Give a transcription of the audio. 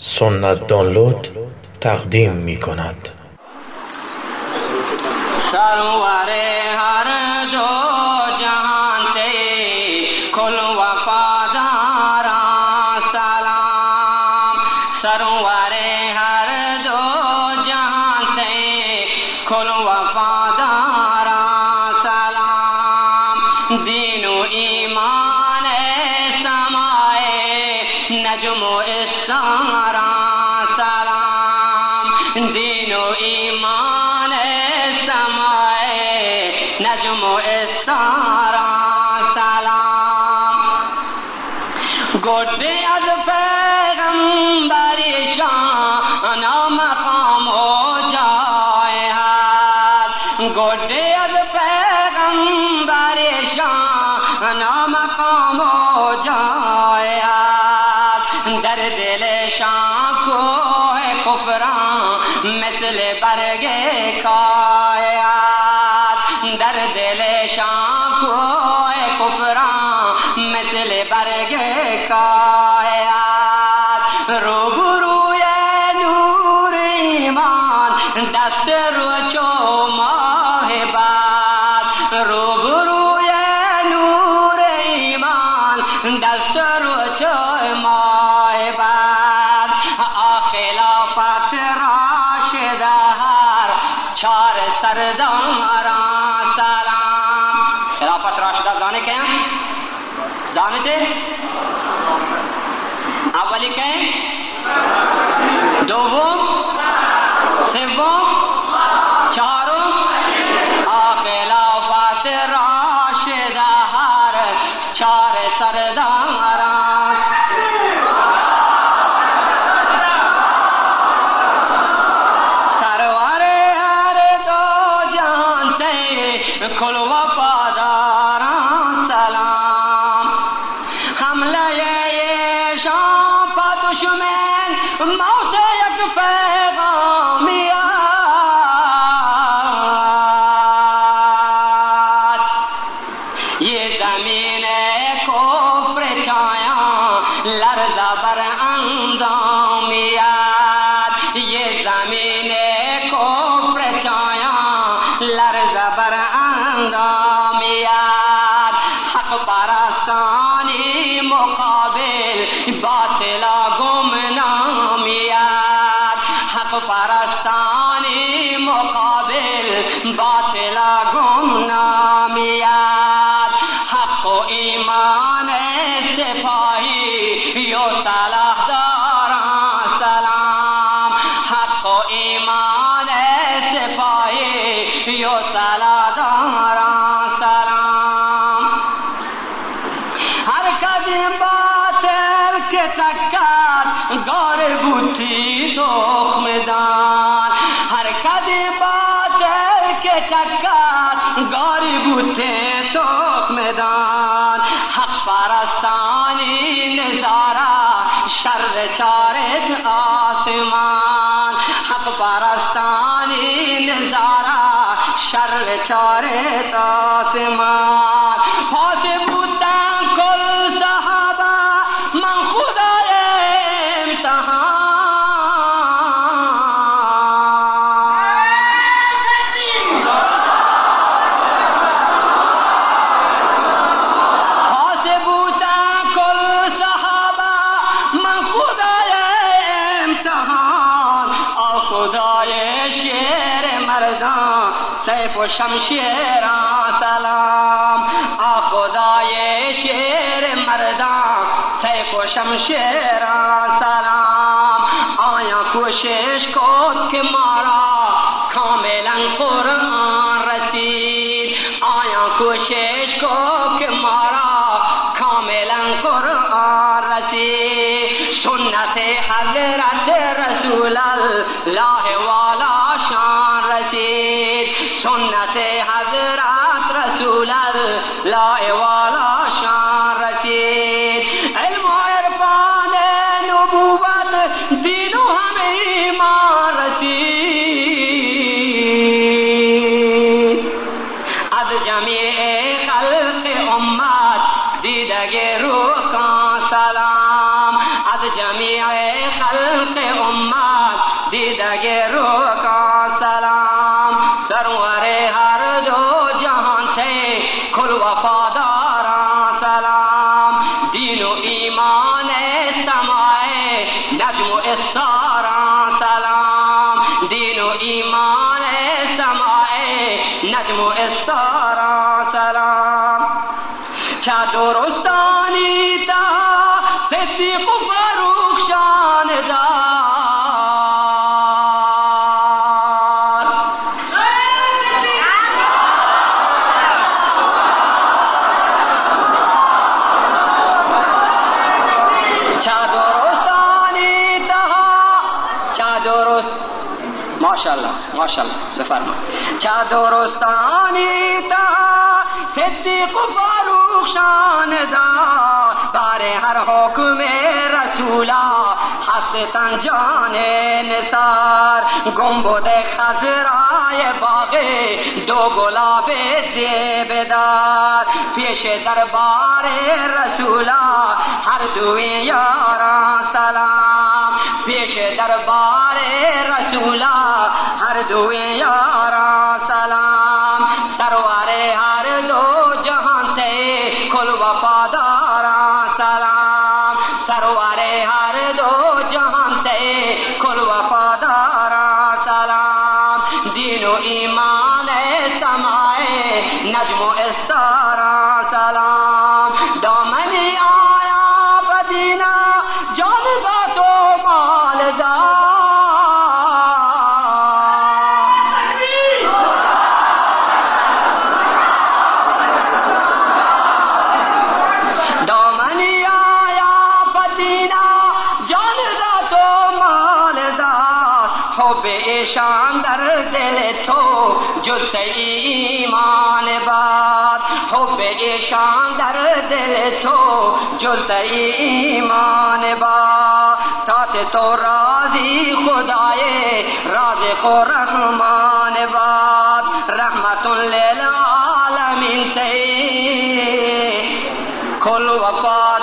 سنت دانلود تقدیم می کند. سرور هر دو جهان کل وفاداران سلام. سرور هر نجم و استارا سلام۔ دین و ایمان سمائے، نجم و استارا سلام۔ گوٹے از پیغم شان مقام ہو جائے ہاتھ گوٹے از پیغمبر شان مقام ہو جائے شاں کو ہے کفراں مثل برگے کایات در دل شاں کو ہے کفراں مثل برگے کایات روبرو نور ایمان، دست زانه کیم زانته اولی کیم دوم سوم چهارم آخلافات راشد هر چار سرداران سرور هر دو جهان ته کل وفادار زمین کفر چایاں لرزہ بر اندامیات یہ زمین کفر چایاں لرزہ بر اندامیات حق پرستانی مقابل باطلا گمنامیات حق پرستانی مقابل باطلا گمنامیات دیو سالا دارا سلام ہر قدیم باطل کے چکر، گور بوٹھی تخم دان ہر قدیم باطل کے چکر، گور بوٹھے تخم دان حق پرستانی نظارہ، شر چارت آسمان۔ حق پرستان چارے تاسمان سیف و شمشیران سلام آ خدای شیر مردان سیف و شمشیران سلام آیا کوشش کن که مارا کاملا قرآن رسید؟ آیا کوشش کن که مارا کاملا قرآن رسید؟ سنت حضرت رسول الله والا شان سنت حضرت رسول الله والا شان رسید علم و عرفان نبوت دین و هم ایمان رسید از جمیع خلق امت دیدگی رو کن سلام از جمیع خلق امت دیدگ رو دین و ایمان سماع نجم و استاران سلام. دین و ایمان سماع نجم و استاران سلام. چه درستانی تا صدیق و ماشاءالله بفرما. چه درستانی تا صدیق و فاروق شان دا بر هر حکم رسولا هست تن جان نثار. گنبد خزرای باغ دو گلاب زیبدار پیش دربار رسولا هر دوی یاران سلام. پیش دربار رسولا ہر دوے یارا سلام سروارے ہر دو جہاں تے کھل وفادار ایشان در دل تو جست ایمان باد. حب ایشان در دل تو جست ایمان باد. تات تو رازی خدای رازق و رحمان باد. رحمت للعالمین تی. کل وفادار